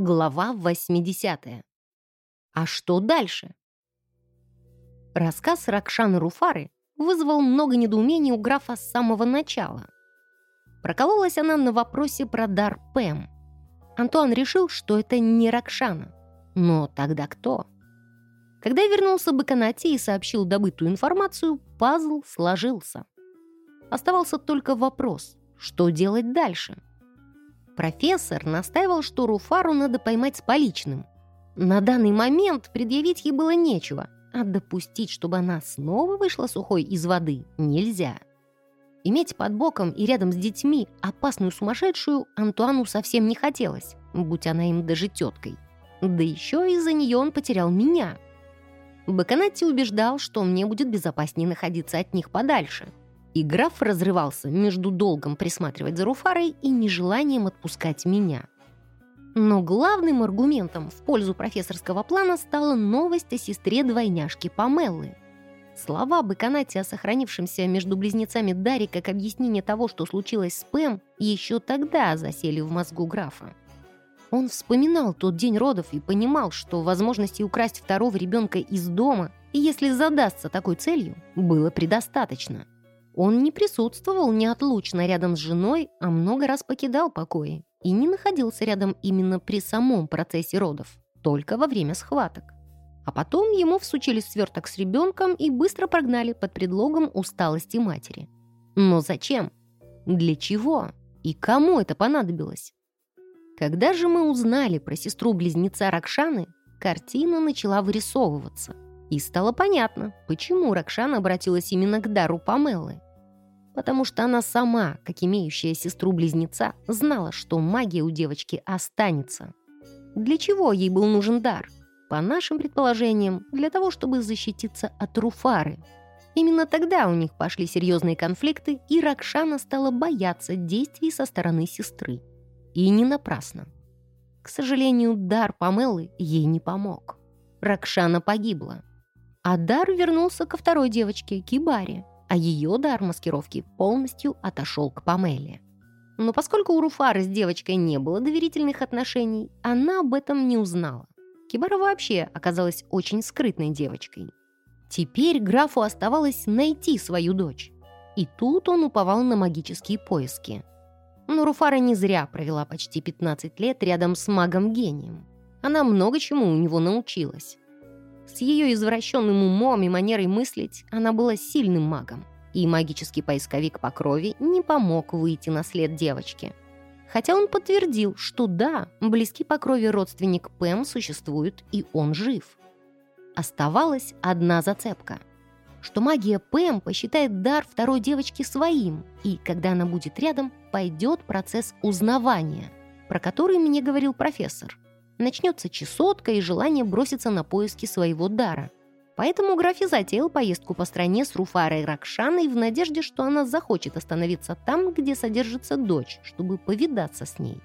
Глава 80. А что дальше? Рассказ Ракшаны Руфары вызвал много недоумений у графа с самого начала. Прокололась она на вопросе про дар Пэм. Антуан решил, что это не Ракшана. Но тогда кто? Когда вернулся Баканати и сообщил добытую информацию, пазл сложился. Оставался только вопрос, что делать дальше? Профессор настаивал, что Руфару надо поймать с поличным. На данный момент предъявить ей было нечего, а допустить, чтобы она снова вышла сухой из воды, нельзя. Иметь под боком и рядом с детьми опасную сумасшедшую Антуану совсем не хотелось, будь она им даже теткой. Да еще из-за нее он потерял меня. Баканатти убеждал, что мне будет безопаснее находиться от них подальше. И граф разрывался между долгом присматривать за Руфарой и нежеланием отпускать меня. Но главным аргументом в пользу профессорского плана стала новость о сестре двойняшки Памеллы. Слова Баканати о сохранившемся между близнецами Даре как объяснение того, что случилось с Пэм, еще тогда засели в мозгу графа. Он вспоминал тот день родов и понимал, что возможности украсть второго ребенка из дома, если задастся такой целью, было предостаточно. Он не присутствовал неотлучно рядом с женой, а много раз покидал покои и не находился рядом именно при самом процессе родов, только во время схваток. А потом ему всучили сверток с ребенком и быстро прогнали под предлогом усталости матери. Но зачем? Для чего? И кому это понадобилось? Когда же мы узнали про сестру-близнеца Ракшаны, картина начала вырисовываться. И стало понятно, почему Ракшана обратилась именно к дару Памеллы потому что она сама, как имеющая сестру-близнеца, знала, что магия у девочки останется. Для чего ей был нужен дар? По нашим предположениям, для того, чтобы защититься от Руфары. Именно тогда у них пошли серьезные конфликты, и Ракшана стала бояться действий со стороны сестры. И не напрасно. К сожалению, дар Памелы ей не помог. Ракшана погибла. А дар вернулся ко второй девочке, Кибаре, а ее дар маскировки полностью отошел к Памеле. Но поскольку у Руфары с девочкой не было доверительных отношений, она об этом не узнала. Кибара вообще оказалась очень скрытной девочкой. Теперь графу оставалось найти свою дочь. И тут он уповал на магические поиски. Но Руфара не зря провела почти 15 лет рядом с магом-гением. Она много чему у него научилась. С ее извращенным умом и манерой мыслить она была сильным магом, и магический поисковик по крови не помог выйти на след девочки. Хотя он подтвердил, что да, близкий по крови родственник Пэм существует, и он жив. Оставалась одна зацепка – что магия Пэм посчитает дар второй девочки своим, и, когда она будет рядом, пойдет процесс узнавания, про который мне говорил профессор – начнется чесотка и желание броситься на поиски своего дара. Поэтому граф и затеял поездку по стране с Руфарой Ракшаной в надежде, что она захочет остановиться там, где содержится дочь, чтобы повидаться с ней.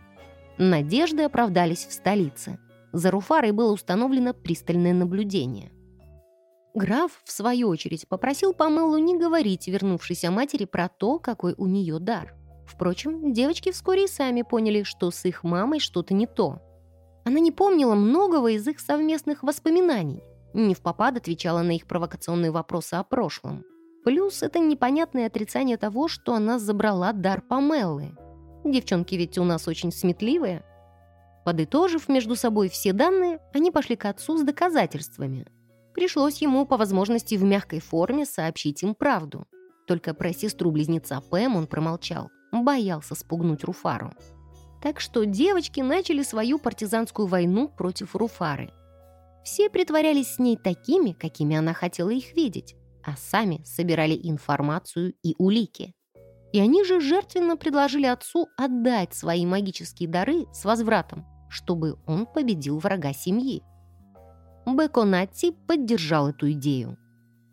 Надежды оправдались в столице. За Руфарой было установлено пристальное наблюдение. Граф, в свою очередь, попросил Памелу не говорить вернувшейся матери про то, какой у нее дар. Впрочем, девочки вскоре и сами поняли, что с их мамой что-то не то – она не помнила многого из их совместных воспоминаний. Не в попад отвечала на их провокационные вопросы о прошлом. Плюс это непонятное отрицание того, что она забрала дар Памеллы. Девчонки ведь у нас очень сметливые. Подытожив между собой все данные, они пошли к отцу с доказательствами. Пришлось ему по возможности в мягкой форме сообщить им правду. Только про сестру-близнеца Пэм он промолчал, боялся спугнуть Руфару. Так что девочки начали свою партизанскую войну против Руфары. Все притворялись с ней такими, какими она хотела их видеть, а сами собирали информацию и улики. И они же жертвенно предложили отцу отдать свои магические дары с возвратом, чтобы он победил врага семьи. Беконатти поддержал эту идею.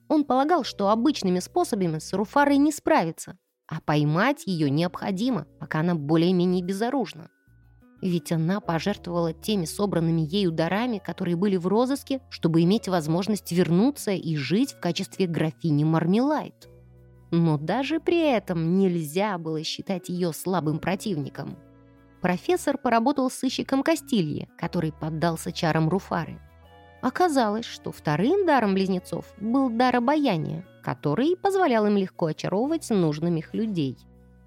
Он полагал, что обычными способами с Руфарой не справиться, а поймать ее необходимо, пока она более-менее безоружна. Ведь она пожертвовала теми собранными ею дарами, которые были в розыске, чтобы иметь возможность вернуться и жить в качестве графини Мармелайт. Но даже при этом нельзя было считать ее слабым противником. профессор поработал сыщиком Кастилье, который поддался чарам Руфары. Оказалось, что вторым даром близнецов был дар обаяния, который позволял им легко очаровывать нужным их людей.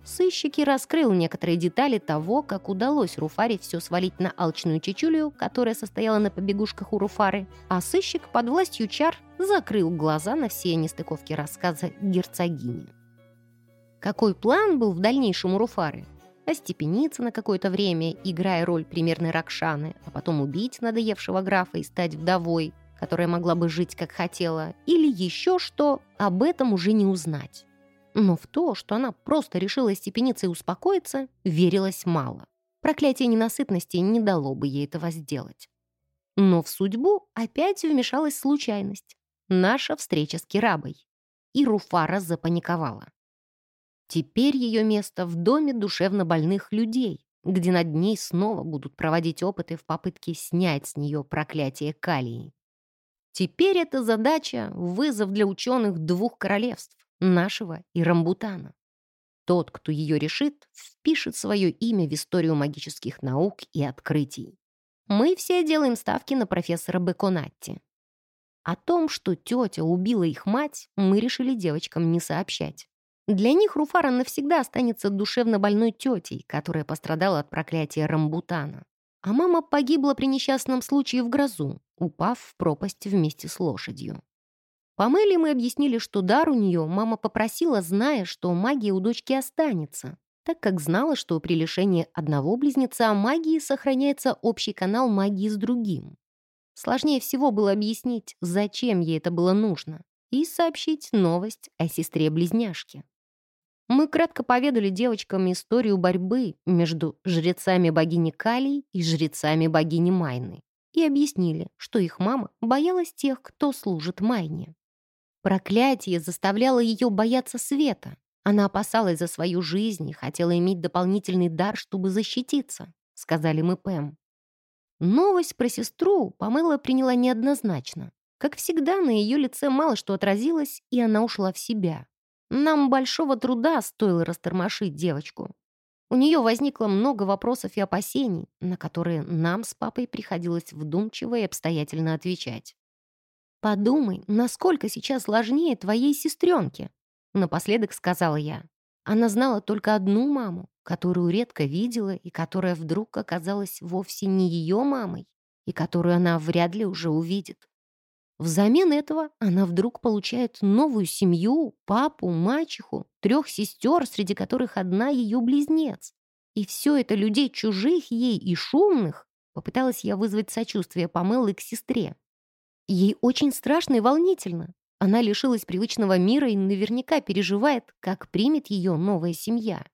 Сыщики раскрыл некоторые детали того, как удалось Руфаре все свалить на алчную чечулю, которая состояла на побегушках у Руфары, а сыщик под властью чар закрыл глаза на все нестыковки рассказа герцогини. Какой план был в дальнейшем у Руфары? Остепениться на какое-то время, играя роль примерной Ракшаны, а потом убить надоевшего графа и стать вдовой, которая могла бы жить как хотела, или еще что, об этом уже не узнать. Но в то, что она просто решила степениться и успокоиться, верилось мало. Проклятие ненасытности не дало бы ей этого сделать. Но в судьбу опять вмешалась случайность. Наша встреча с Кирабой. И Руфара запаниковала. Теперь ее место в доме душевно больных людей, где над ней снова будут проводить опыты в попытке снять с нее проклятие калии. Теперь эта задача — вызов для ученых двух королевств нашего и Рамбутана. Тот, кто ее решит, впишет свое имя в историю магических наук и открытий. Мы все делаем ставки на профессора Беконатти. О том, что тетя убила их мать, мы решили девочкам не сообщать. Для них Руфара навсегда останется душевно больной тетей, которая пострадала от проклятия Рамбутана. А мама погибла при несчастном случае в грозу, упав в пропасть вместе с лошадью. Помыли мы объяснили, что дар у нее мама попросила, зная, что магия у дочки останется, так как знала, что при лишении одного близнеца магии сохраняется общий канал магии с другим. Сложнее всего было объяснить, зачем ей это было нужно, и сообщить новость о сестре-близняшке. Мы кратко поведали девочкам историю борьбы между жрецами богини Калий и жрецами богини Майны и объяснили, что их мама боялась тех, кто служит Майне. Проклятие заставляло ее бояться света. Она опасалась за свою жизнь и хотела иметь дополнительный дар, чтобы защититься, сказали мы Пэм. Новость про сестру Памела приняла неоднозначно. Как всегда, на ее лице мало что отразилось, и она ушла в себя. Нам большого труда стоило растормошить девочку. У нее возникло много вопросов и опасений, на которые нам с папой приходилось вдумчиво и обстоятельно отвечать. «Подумай, насколько сейчас сложнее твоей сестренке», напоследок сказала я. Она знала только одну маму, которую редко видела и которая вдруг оказалась вовсе не ее мамой, и которую она вряд ли уже увидит. Взамен этого она вдруг получает новую семью, папу, мачеху, трех сестер, среди которых одна ее близнец. И все это людей чужих ей и шумных, попыталась я вызвать сочувствие Памелы к сестре. Ей очень страшно и волнительно. Она лишилась привычного мира и наверняка переживает, как примет ее новая семья.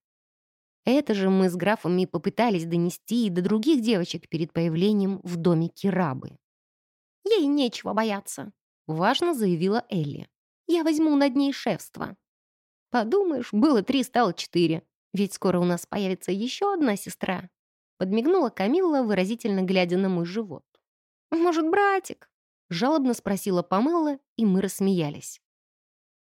Это же мы с графом и попытались донести и до других девочек перед появлением в доме Кирабы. «Ей нечего бояться», — важно заявила Элли. «Я возьму над ней шефство». «Подумаешь, было три, стало четыре. Ведь скоро у нас появится еще одна сестра», — подмигнула Камилла, выразительно глядя на мой живот. «Может, братик?» Жалобно спросила Памела, и мы рассмеялись.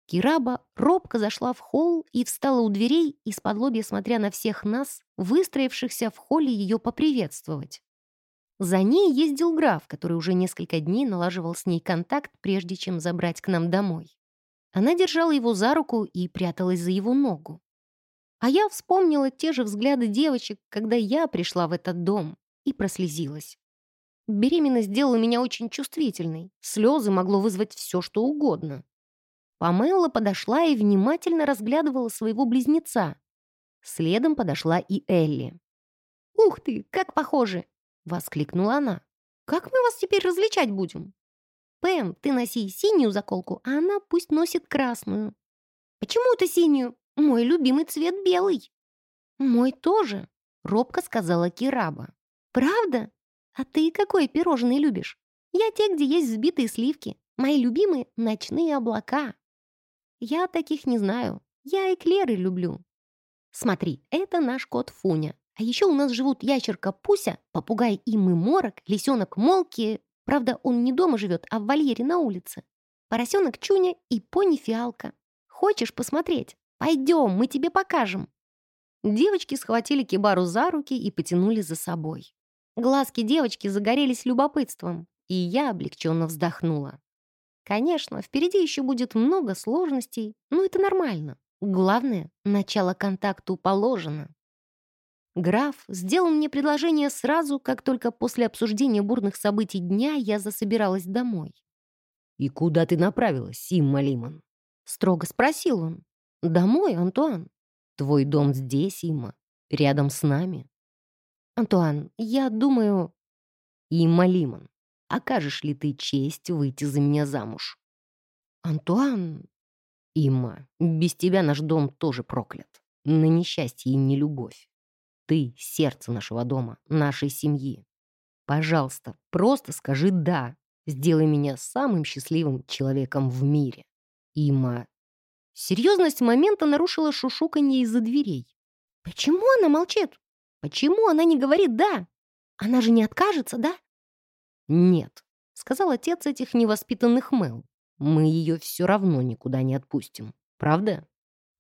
Кираба робко зашла в холл и встала у дверей, из-под лобья смотря на всех нас, выстроившихся в холле ее поприветствовать. За ней ездил граф, который уже несколько дней налаживал с ней контакт, прежде чем забрать к нам домой. Она держала его за руку и пряталась за его ногу. А я вспомнила те же взгляды девочек, когда я пришла в этот дом, и прослезилась. Беременность сделала меня очень чувствительной. Слезы могло вызвать все, что угодно. Памела подошла и внимательно разглядывала своего близнеца. Следом подошла и Элли. «Ух ты, как похожи!» — воскликнула она. «Как мы вас теперь различать будем?» «Пэм, ты носи синюю заколку, а она пусть носит красную». «Почему ты синюю? Мой любимый цвет белый». «Мой тоже», — робко сказала Кираба. «Правда? «А ты какое пирожное любишь? Я те, где есть взбитые сливки. Мои любимые — ночные облака». «Я таких не знаю. Я эклеры люблю». «Смотри, это наш кот Фуня. А еще у нас живут ящерка Пуся, попугай Имы Морок, лисенок Молки. Правда, он не дома живет, а в вольере на улице. Поросенок Чуня и пони Фиалка. Хочешь посмотреть? Пойдем, мы тебе покажем». Девочки схватили Кибару за руки и потянули за собой. Глазки девочки загорелись любопытством, и я облегченно вздохнула. Конечно, впереди еще будет много сложностей, но это нормально. Главное, начало контакту положено. Граф сделал мне предложение сразу, как только после обсуждения бурных событий дня я засобиралась домой. «И куда ты направилась, Симма Лимон?» — строго спросил он. «Домой, Антуан. Твой дом здесь, Симма, рядом с нами». «Антуан, я думаю...» «Имма Лимон, окажешь ли ты честь выйти за меня замуж?» «Антуан...» «Имма, без тебя наш дом тоже проклят. На несчастье и нелюбовь. Ты — сердце нашего дома, нашей семьи. Пожалуйста, просто скажи «да». Сделай меня самым счастливым человеком в мире. Има. Серьезность момента нарушила шушуканье из-за дверей. Почему она молчит? Почему она не говорит «да»? Она же не откажется, да? Нет, сказал отец этих невоспитанных Мэл. Мы ее все равно никуда не отпустим. Правда?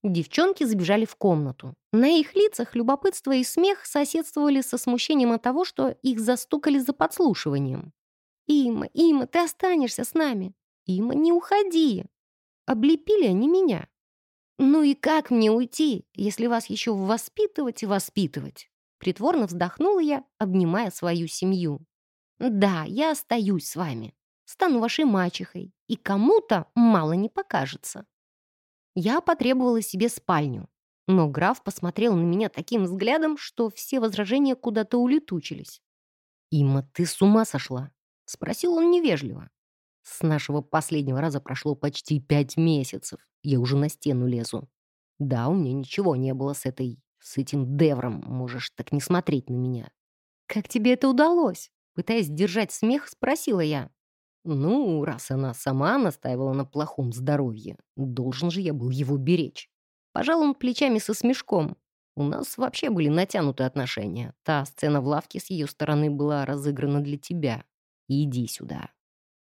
Девчонки забежали в комнату. На их лицах любопытство и смех соседствовали со смущением от того, что их застукали за подслушиванием. «Има, Има, ты останешься с нами! Има, не уходи!» Облепили они меня. «Ну и как мне уйти, если вас еще воспитывать и воспитывать?» Притворно вздохнула я, обнимая свою семью. «Да, я остаюсь с вами. Стану вашей мачехой, и кому-то мало не покажется». Я потребовала себе спальню, но граф посмотрел на меня таким взглядом, что все возражения куда-то улетучились. «Има, ты с ума сошла?» — спросил он невежливо. «С нашего последнего раза прошло почти пять месяцев. Я уже на стену лезу. Да, у меня ничего не было с этой... с этим девром. Можешь так не смотреть на меня». «Как тебе это удалось?» Пытаясь держать смех, спросила я. Ну, раз она сама настаивала на плохом здоровье, должен же я был его беречь. Пожал он плечами со смешком. У нас вообще были натянутые отношения. Та сцена в лавке с ее стороны была разыграна для тебя. Иди сюда.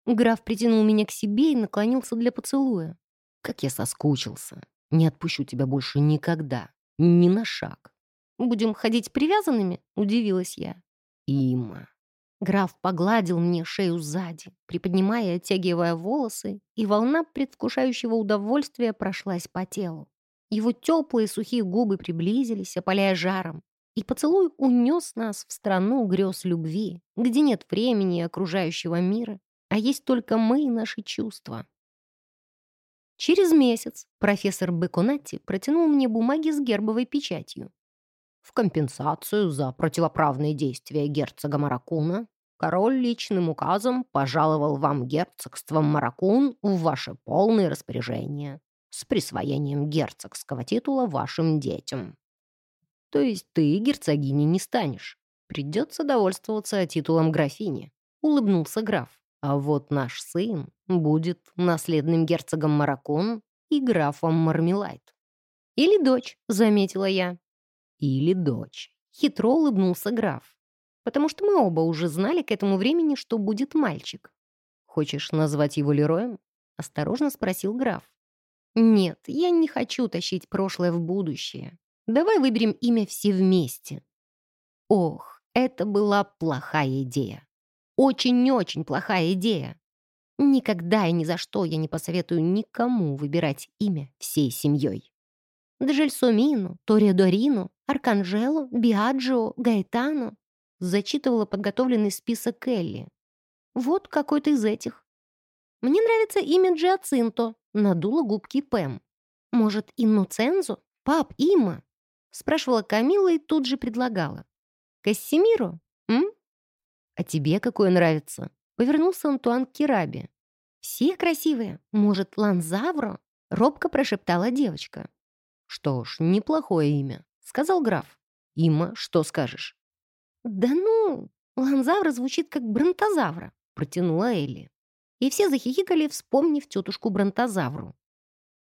Граф притянул меня к себе и наклонился для поцелуя. Как я соскучился. Не отпущу тебя больше никогда. Ни на шаг. «Будем ходить привязанными?» — удивилась я. «Има, Граф погладил мне шею сзади, приподнимая и оттягивая волосы, и волна предвкушающего удовольствия прошлась по телу. Его теплые сухие губы приблизились, опаляя жаром, и поцелуй унес нас в страну грез любви, где нет времени и окружающего мира, а есть только мы и наши чувства. Через месяц профессор Беконатти протянул мне бумаги с гербовой печатью. В компенсацию за противоправные действия герцога Маракуна король личным указом пожаловал вам герцогство Маракун в ваше полное распоряжение с присвоением герцогского титула вашим детям. То есть ты герцогиней не станешь. Придется довольствоваться титулом графини, улыбнулся граф. А вот наш сын будет наследным герцогом Маракун и графом Мармелайт. Или дочь, заметила я. Или дочь. Хитро улыбнулся граф потому что мы оба уже знали к этому времени, что будет мальчик. «Хочешь назвать его Лероем?» — осторожно спросил граф. «Нет, я не хочу тащить прошлое в будущее. Давай выберем имя все вместе». Ох, это была плохая идея. Очень-очень плохая идея. Никогда и ни за что я не посоветую никому выбирать имя всей семьей. Джельсомину, Ториадорину, Арканжело, Биаджио, Гаэтано зачитывала подготовленный список Элли. Вот какой-то из этих. Мне нравится имя Джиацинто, надула губки Пэм. Может, Инноцензо? Пап, Има? Спрашивала Камила и тут же предлагала. Кассимиро? М? А тебе какое нравится? Повернулся Антуан к Кирабе. Все красивые. Может, Ланзавро? Робко прошептала девочка. Что ж, неплохое имя, сказал граф. Има, что скажешь? «Да ну, ланзавра звучит как бронтозавра», — протянула Элли. И все захихикали, вспомнив тетушку бронтозавру.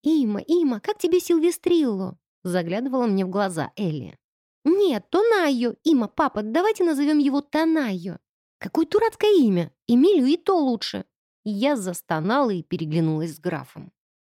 «Има, Има, как тебе Сильвестрилло?» — заглядывала мне в глаза Элли. «Нет, Тонайо! Има, папа, давайте назовем его Тонайо!» «Какое дурацкое имя! Эмилию и то лучше!» Я застонала и переглянулась с графом.